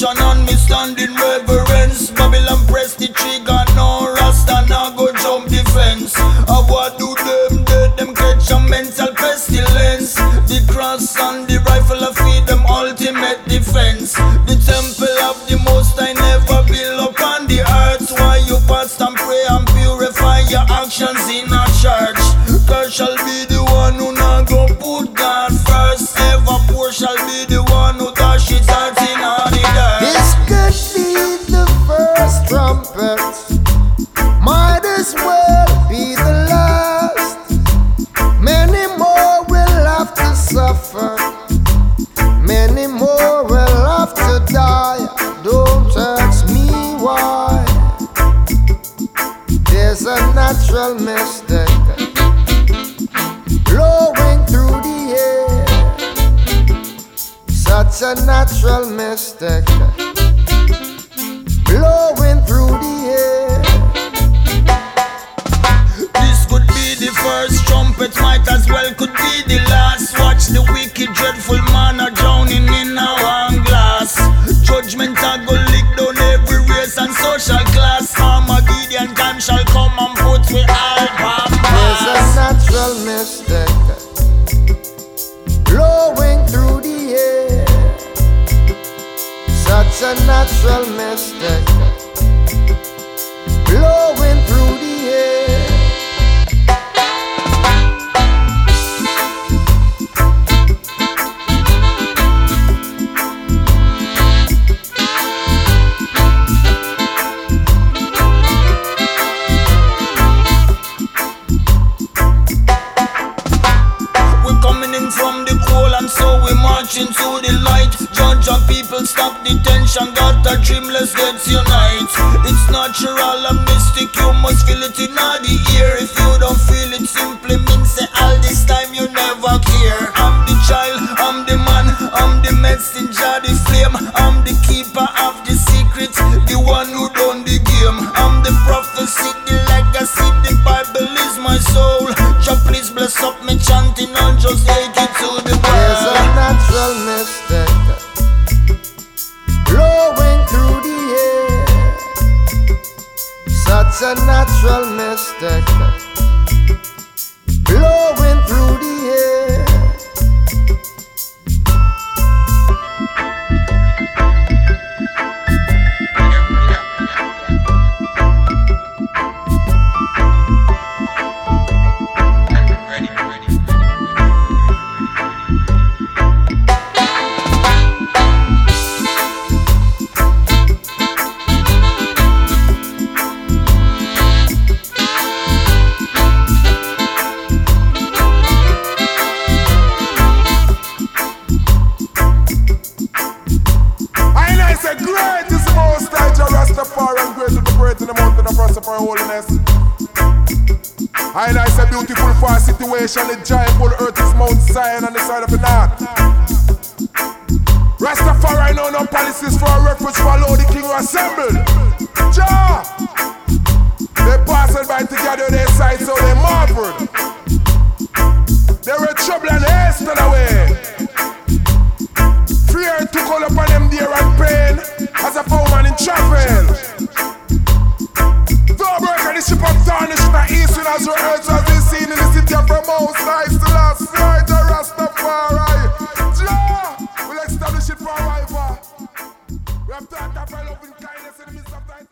On me standing reverence. Babylon press the trigger, no Rasta now go jump the fence. I what do them dead? Them catch a mental pestilence. The cross and the rifle I feed them ultimate defense. The first trumpet. Might as well be the last. Many more will have to suffer. Many more will have to die. Don't ask me why. There's a natural mystic blowing through the air. Such a natural mystic blowing through This could be the first trumpet, might as well could be the last. Watch the wicked, dreadful man drowning in a go lick down every race and social class. Armageddon time shall come and put we all There's a natural mystic blowing through the air. Such a natural mystic blowing through the air. We're coming in from the cold and so we marching to the light. Judge and people stop the tension, got a dream, let's get unite. It's natural and mystic, you must feel it in all the ear. If you don't feel it, simply means say all this time you never care. I'm the child, I'm the man, I'm the messenger, the flame. I'm the keeper of the secret, the one who done the game. I'm the prophecy, the legacy, the Bible is my soul. Jah please bless up me chanting and just take Such a natural mistake. blowing of Rastafari holiness. I say beautiful far situation, the giant full earth is Mount Zion on the side of the north. Rastafari know no policies for a refuge, follow the king who assembled. From thought of her loving kindness in the midst of thy